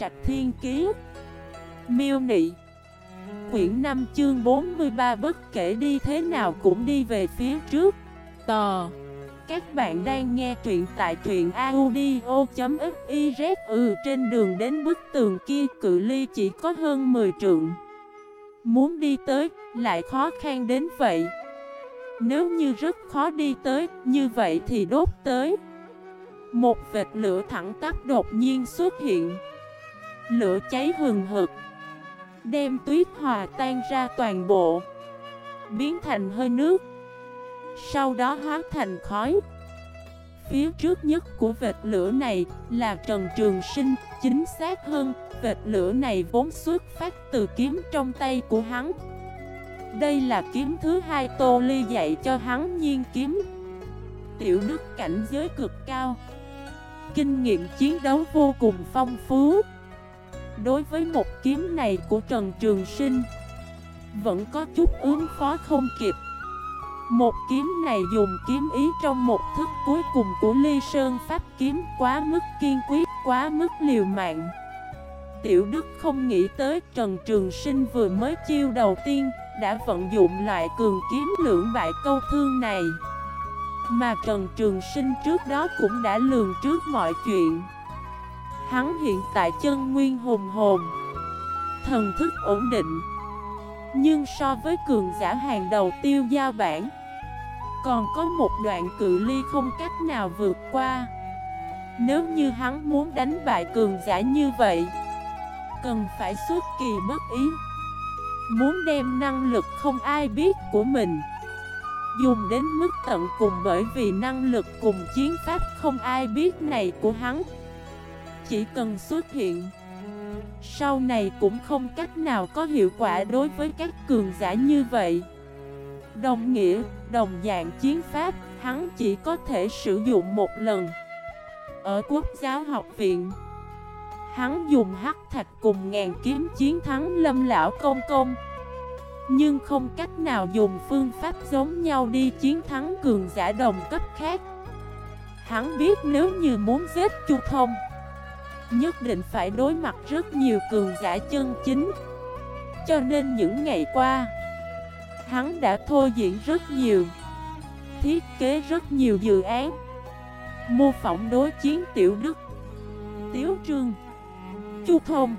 Trạch Thiên Kiế Miêu Nị. Quyển 5 chương 43 bất kể đi thế nào cũng đi về phía trước. Tò. Các bạn đang nghe truyện tại truyện audio.xyz Ừ trên đường đến bức tường kia, cự ly chỉ có hơn 10 trượng. Muốn đi tới, lại khó khăn đến vậy. Nếu như rất khó đi tới, như vậy thì đốt tới. Một vệt lửa thẳng tắp đột nhiên xuất hiện. Lửa cháy hừng hực. Đem tuyết hòa tan ra toàn bộ Biến thành hơi nước Sau đó hóa thành khói. Phía trước nhất của vệt lửa này là Trần Trường Sinh Chính xác hơn, vệt lửa này vốn xuất phát từ kiếm trong tay của hắn. Đây là kiếm thứ hai Tô Ly dạy cho hắn nhiên kiếm. Tiểu đức cảnh giới cực cao Kinh nghiệm chiến đấu vô cùng phong phú. Đối với một kiếm này của Trần Trường Sinh Vẫn có chút ứng phó không kịp. Một kiếm này dùng kiếm ý trong một thức cuối cùng của Ly Sơn Pháp kiếm quá mức kiên quyết, quá mức liều mạng. Tiểu Đức không nghĩ tới Trần Trường Sinh vừa mới chiêu đầu tiên Đã vận dụng loại cường kiếm lưỡng bại câu thương này. Mà Trần Trường Sinh trước đó cũng đã lường trước mọi chuyện. Hắn hiện tại chân nguyên hùng hồn. Thần thức ổn định. Nhưng so với cường giả hàng đầu tiêu giao bản Còn có một đoạn cự ly không cách nào vượt qua. Nếu như hắn muốn đánh bại cường giả như vậy, Cần phải xuất kỳ bất ý. Muốn đem năng lực không ai biết của mình Dùng đến mức tận cùng bởi vì năng lực cùng chiến pháp không ai biết này của hắn chỉ cần xuất hiện. Sau này cũng không cách nào có hiệu quả đối với các cường giả như vậy. Đồng nghĩa, đồng dạng chiến pháp, hắn chỉ có thể sử dụng một lần. Ở quốc giáo học viện Hắn dùng hắc thạch cùng ngàn kiếm chiến thắng lâm lão công công. Nhưng không cách nào dùng phương pháp giống nhau đi chiến thắng cường giả đồng cấp khác. Hắn biết nếu như muốn giết Chu Thông Nhất định phải đối mặt rất nhiều cường giả chân chính. Cho nên những ngày qua, Hắn đã thô diễn rất nhiều, Thiết kế rất nhiều dự án, Mô phỏng đối chiến Tiểu Đức, Tiếu Trương, Chu Thông,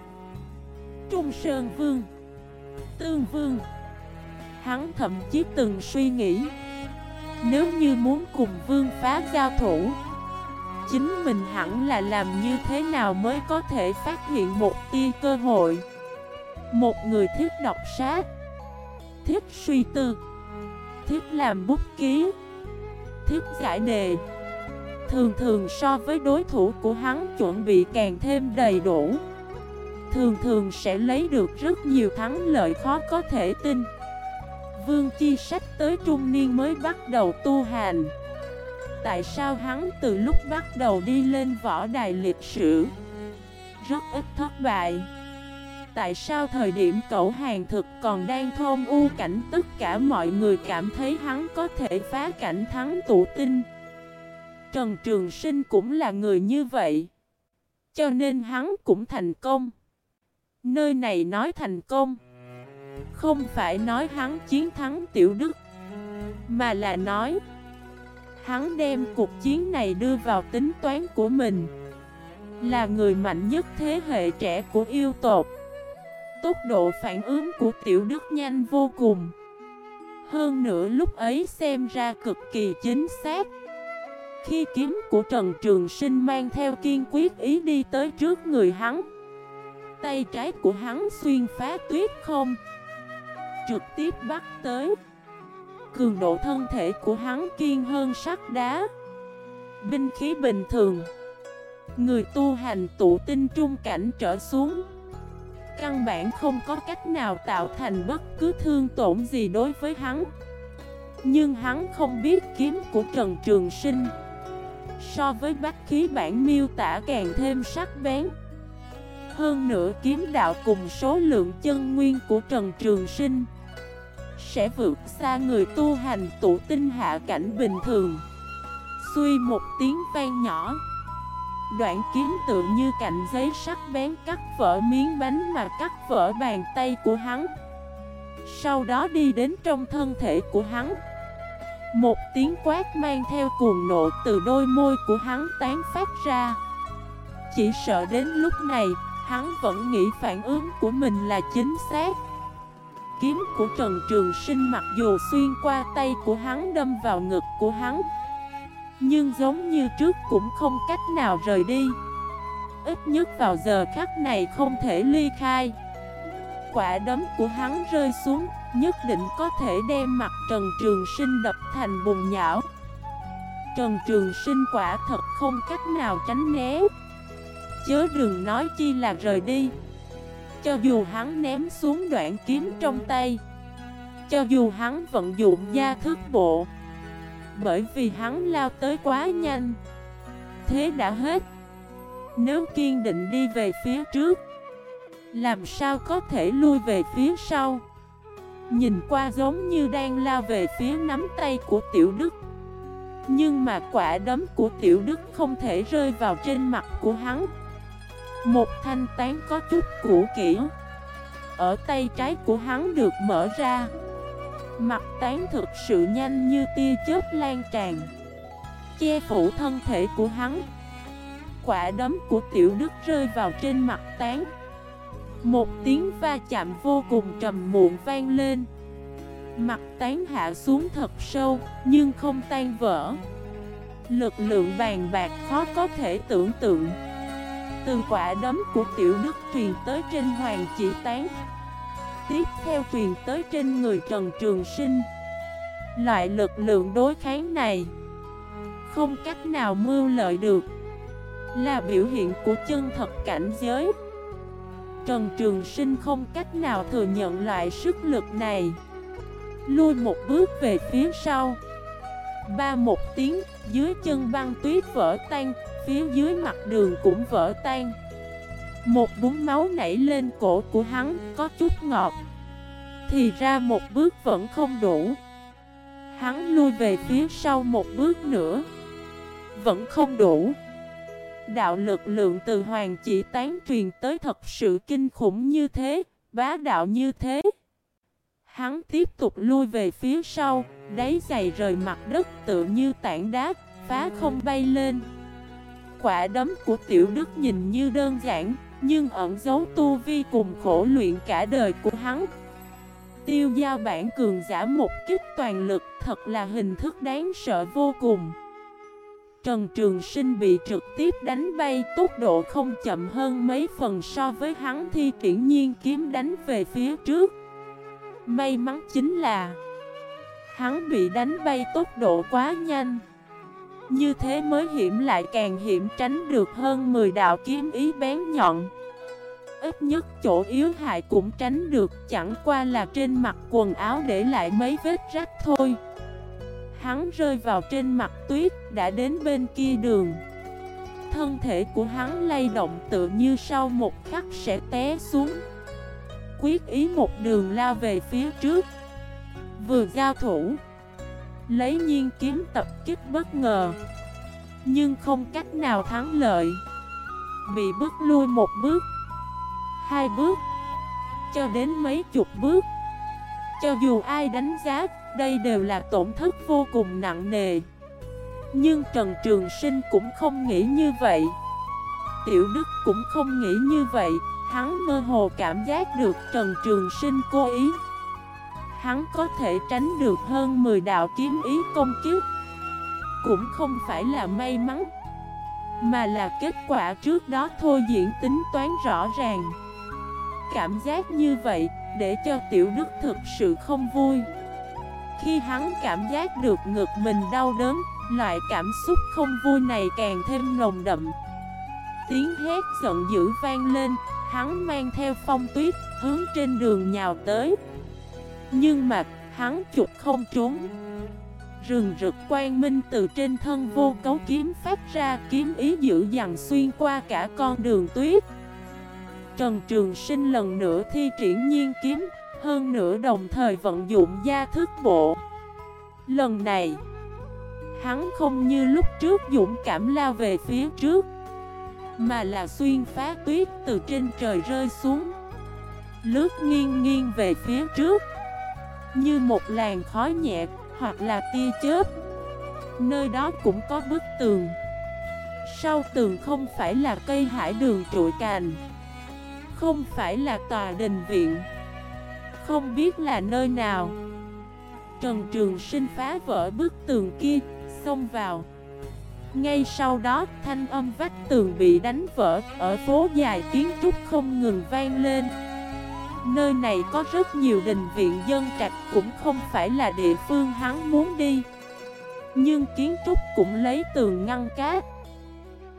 Trung Sơn Vương, Tương Vương. Hắn thậm chí từng suy nghĩ, Nếu như muốn cùng Vương phá giao thủ Chính mình hẳn là làm như thế nào mới có thể phát hiện một tia cơ hội? Một người thích đọc sách, Thích suy tư, Thích làm bút ký, Thích giải đề. Thường thường so với đối thủ của hắn chuẩn bị càng thêm đầy đủ. Thường thường sẽ lấy được rất nhiều thắng lợi khó có thể tin. Vương Chi sách tới trung niên mới bắt đầu tu hành tại sao hắn từ lúc bắt đầu đi lên võ đài lịch sử? Rất ít thất bại. Tại sao thời điểm cậu hàng thực còn đang thôn u cảnh Tất cả mọi người cảm thấy hắn có thể phá cảnh thắng tụ tinh Trần Trường Sinh cũng là người như vậy, Cho nên hắn cũng thành công. Nơi này nói thành công, Không phải nói hắn chiến thắng tiểu đức, Mà là nói Hắn đem cuộc chiến này đưa vào tính toán của mình. Là người mạnh nhất thế hệ trẻ của yêu tộc. Tốc độ phản ứng của tiểu đức nhanh vô cùng. Hơn nữa lúc ấy xem ra cực kỳ chính xác. Khi kiếm của Trần Trường Sinh mang theo kiên quyết ý đi tới trước người hắn. Tay trái của hắn xuyên phá tuyết không. Trực tiếp bắt tới cường độ thân thể của hắn kiên hơn sắt đá. Binh khí bình thường. Người tu hành tụ tinh trung cảnh trở xuống. Căn bản không có cách nào tạo thành bất cứ thương tổn gì đối với hắn. Nhưng hắn không biết kiếm của Trần Trường Sinh. So với bách khí bản miêu tả càng thêm sắc bén. Hơn nữa kiếm đạo cùng số lượng chân nguyên của Trần Trường Sinh sẽ vượt xa người tu hành tụ tinh hạ cảnh bình thường. Xuy một tiếng vang nhỏ. Đoạn kiếm tự như cạnh giấy sắc bén cắt vỡ miếng bánh mà cắt vỡ bàn tay của hắn. Sau đó đi đến trong thân thể của hắn. Một tiếng quát mang theo cuồng nộ từ đôi môi của hắn tán phát ra. Chỉ sợ đến lúc này, hắn vẫn nghĩ phản ứng của mình là chính xác. Kiếm của Trần Trường Sinh mặc dù xuyên qua tay của hắn đâm vào ngực của hắn, Nhưng giống như trước cũng không cách nào rời đi. Ít nhất vào giờ khắc này không thể ly khai. Quả đấm của hắn rơi xuống, Nhất định có thể đem mặt Trần Trường Sinh đập thành bùn nhão. Trần Trường Sinh quả thật không cách nào tránh né. Chớ đừng nói chi là rời đi cho dù hắn ném xuống đoạn kiếm trong tay, Cho dù hắn vận dụng gia thức bộ, Bởi vì hắn lao tới quá nhanh. Thế đã hết. Nếu kiên định đi về phía trước, Làm sao có thể lui về phía sau? Nhìn qua giống như đang lao về phía nắm tay của Tiểu Đức. Nhưng mà quả đấm của Tiểu Đức không thể rơi vào trên mặt của hắn một thanh tán có chút cũ kỹ. Ở tay trái của hắn được mở ra. Mặt tán thực sự nhanh như tia chớp lan tràn. Che phủ thân thể của hắn. Quả đấm của tiểu đức rơi vào trên mặt tán. Một tiếng va chạm vô cùng trầm muộn vang lên. Mặt tán hạ xuống thật sâu, Nhưng không tan vỡ. Lực lượng bàn bạc khó có thể tưởng tượng từ quả đấm của tiểu đức truyền tới trên hoàng chỉ tán. Tiếp theo truyền tới trên người Trần Trường Sinh. Loại lực lượng đối kháng này, Không cách nào mưu lợi được. Là biểu hiện của chân thật cảnh giới. Trần Trường Sinh không cách nào thừa nhận loại sức lực này. Lui một bước về phía sau. Ba một tiếng, Dưới chân băng tuyết vỡ tan phía dưới mặt đường cũng vỡ tan. Một búng máu nảy lên cổ của hắn, có chút ngọt. Thì ra một bước vẫn không đủ. Hắn lui về phía sau một bước nữa. Vẫn không đủ. Đạo lực lượng từ hoàng chỉ tán truyền tới thật sự kinh khủng như thế, Bá đạo như thế. Hắn tiếp tục lui về phía sau, Đáy giày rời mặt đất tự như tảng đá, Phá không bay lên. Quả đấm của tiểu đức nhìn như đơn giản, Nhưng ẩn giấu tu vi cùng khổ luyện cả đời của hắn. Tiêu giao bản cường giả một kích toàn lực, Thật là hình thức đáng sợ vô cùng. Trần Trường Sinh bị trực tiếp đánh bay, Tốc độ không chậm hơn mấy phần so với hắn thi triển nhiên kiếm đánh về phía trước. May mắn chính là, Hắn bị đánh bay tốc độ quá nhanh như thế mới hiểm lại càng hiểm tránh được hơn 10 đạo kiếm ý bén nhọn. Ít nhất chỗ yếu hại cũng tránh được, Chẳng qua là trên mặt quần áo để lại mấy vết rách thôi. Hắn rơi vào trên mặt tuyết, đã đến bên kia đường. Thân thể của hắn lay động tự như sau một khắc sẽ té xuống. Quyết ý một đường lao về phía trước. Vừa giao thủ Lấy nhiên kiếm tập kích bất ngờ. Nhưng không cách nào thắng lợi. Bị bước lui một bước. Hai bước. Cho đến mấy chục bước. Cho dù ai đánh giá, Đây đều là tổn thất vô cùng nặng nề. Nhưng Trần Trường Sinh cũng không nghĩ như vậy. Tiểu Đức cũng không nghĩ như vậy. Hắn mơ hồ cảm giác được Trần Trường Sinh cố ý hắn có thể tránh được hơn 10 đạo kiếm ý công kiếp. Cũng không phải là may mắn, Mà là kết quả trước đó thôi diễn tính toán rõ ràng. Cảm giác như vậy để cho tiểu đức thực sự không vui. Khi hắn cảm giác được ngực mình đau đớn, Loại cảm xúc không vui này càng thêm nồng đậm. Tiếng hét giận dữ vang lên, Hắn mang theo phong tuyết hướng trên đường nhào tới nhưng mà, hắn chụp không trốn. Rừng rực quang minh từ trên thân vô cấu kiếm phát ra, kiếm ý dữ dằn xuyên qua cả con đường tuyết. Trần Trường Sinh lần nữa thi triển nhiên kiếm, Hơn nữa đồng thời vận dụng gia thức bộ. Lần này, Hắn không như lúc trước dũng cảm lao về phía trước, Mà là xuyên phá tuyết từ trên trời rơi xuống. Lướt nghiêng nghiêng về phía trước. Như một làn khói nhẹ hoặc là tia chớp. Nơi đó cũng có bức tường. Sau tường không phải là cây hải đường trụi cành, Không phải là tòa đình viện, Không biết là nơi nào. Trần Trường Sinh phá vỡ bức tường kia, Xông vào. Ngay sau đó, thanh âm vách tường bị đánh vỡ, Ở phố dài kiến trúc không ngừng vang lên. Nơi này có rất nhiều đình viện dân trạch, Cũng không phải là địa phương hắn muốn đi. Nhưng kiến trúc cũng lấy tường ngăn cát.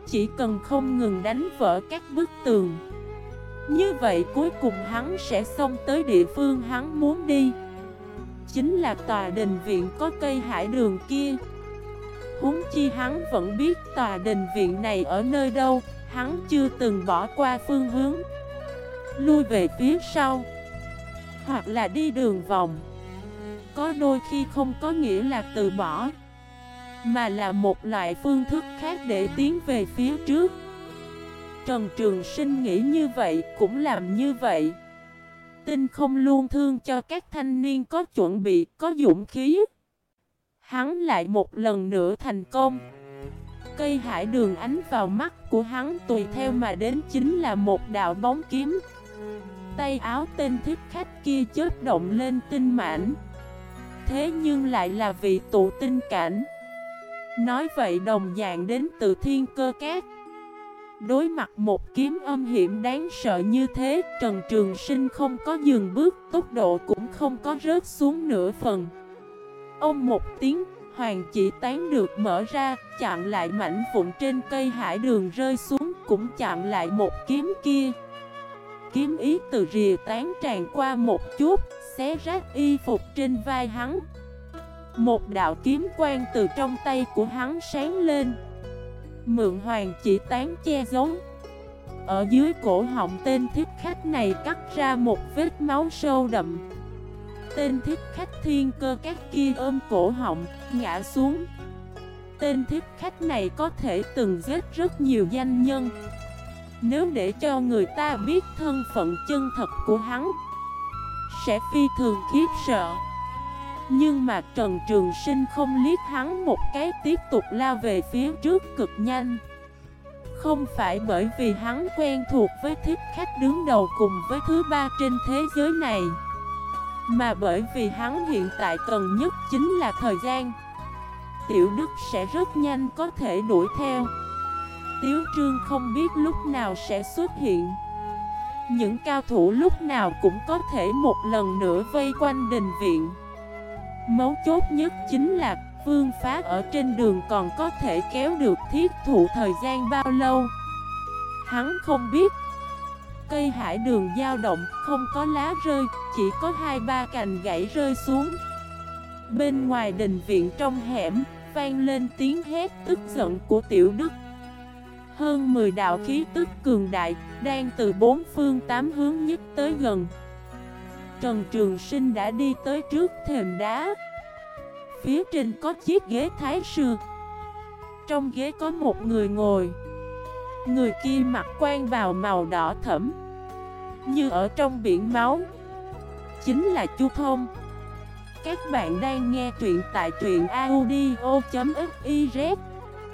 Chỉ cần không ngừng đánh vỡ các bức tường. Như vậy cuối cùng hắn sẽ xông tới địa phương hắn muốn đi. Chính là tòa đình viện có cây hải đường kia. Huống chi hắn vẫn biết tòa đình viện này ở nơi đâu, Hắn chưa từng bỏ qua phương hướng. Lui về phía sau. Hoặc là đi đường vòng. Có đôi khi không có nghĩa là từ bỏ Mà là một loại phương thức khác để tiến về phía trước. Trần Trường Sinh nghĩ như vậy cũng làm như vậy. Tinh không luôn thương cho các thanh niên có chuẩn bị, có dũng khí. Hắn lại một lần nữa thành công. Cây hải đường ánh vào mắt của hắn tùy theo mà đến chính là một đạo bóng kiếm. Tay áo tên thiết khách kia chớp động lên tinh mãn. Thế nhưng lại là vị tụ tinh cảnh. Nói vậy đồng dạng đến từ thiên cơ cát Đối mặt một kiếm âm hiểm đáng sợ như thế, Trần Trường Sinh không có dừng bước, Tốc độ cũng không có rớt xuống nửa phần. Ông một tiếng, Hoàng chỉ tán được mở ra Chặn lại mảnh vụn trên cây hải đường rơi xuống, Cũng chặn lại một kiếm kia. Kiếm ý từ rìa tán tràn qua một chút Xé rách y phục trên vai hắn. Một đạo kiếm quang từ trong tay của hắn sáng lên. Mượn hoàng chỉ tán che giấu. Ở dưới cổ họng tên thiết khách này cắt ra một vết máu sâu đậm. Tên thiết khách thiên cơ các kia ôm cổ họng, ngã xuống. Tên thiết khách này có thể từng giết rất nhiều danh nhân. Nếu để cho người ta biết thân phận chân thật của hắn, Sẽ phi thường khiếp sợ. Nhưng mà Trần Trường Sinh không liếc hắn một cái tiếp tục lao về phía trước cực nhanh. Không phải bởi vì hắn quen thuộc với thiết khách đứng đầu cùng với thứ ba trên thế giới này, Mà bởi vì hắn hiện tại cần nhất chính là thời gian. Tiểu Đức sẽ rất nhanh có thể đuổi theo. Tiếu Trương không biết lúc nào sẽ xuất hiện. Những cao thủ lúc nào cũng có thể một lần nữa vây quanh đình viện. Mấu chốt nhất chính là Vương phá ở trên đường còn có thể kéo được thiết thụ thời gian bao lâu. Hắn không biết. Cây hải đường dao động, không có lá rơi, Chỉ có hai ba cành gãy rơi xuống. Bên ngoài đình viện trong hẻm, Vang lên tiếng hét tức giận của tiểu đức. Hơn 10 đạo khí tức cường đại, Đang từ bốn phương tám hướng nhất tới gần. Trần Trường Sinh đã đi tới trước thềm đá. Phía trên có chiếc ghế thái sư. Trong ghế có một người ngồi. Người kia mặc quan bào màu đỏ thẫm, Như ở trong biển máu. Chính là Chu Thông. Các bạn đang nghe truyện tại truyện audio.fif